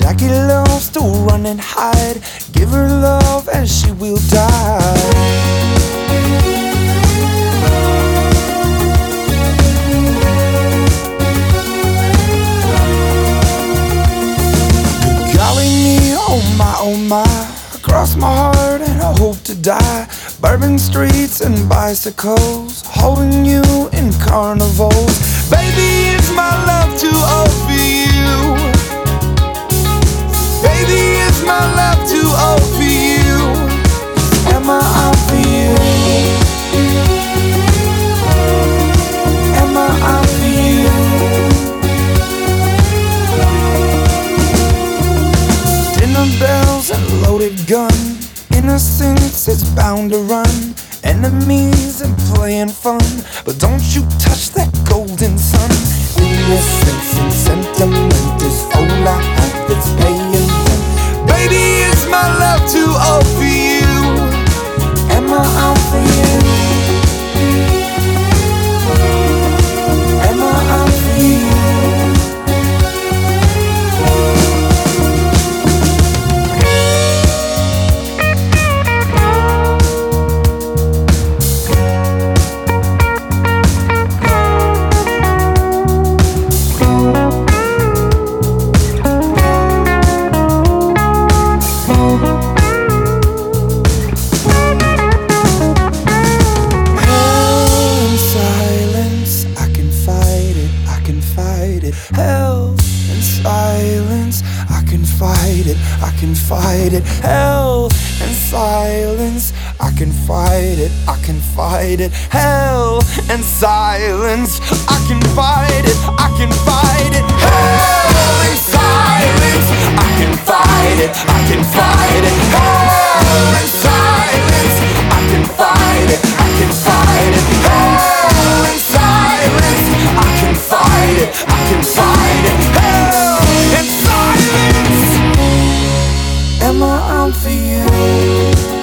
Jackie loves to run and hide. Give her love and she will die. My, oh my. Across my heart and I hope to die. Bourbon streets and bicycles, holding loaded gun. Innocence is bound to run. Enemies and playing fun. But don't you touch that golden sun. Innocence it, I can fight it. Hell and silence, I can fight it, I can fight it. Hell and silence, I can fight it, I can I'm for you.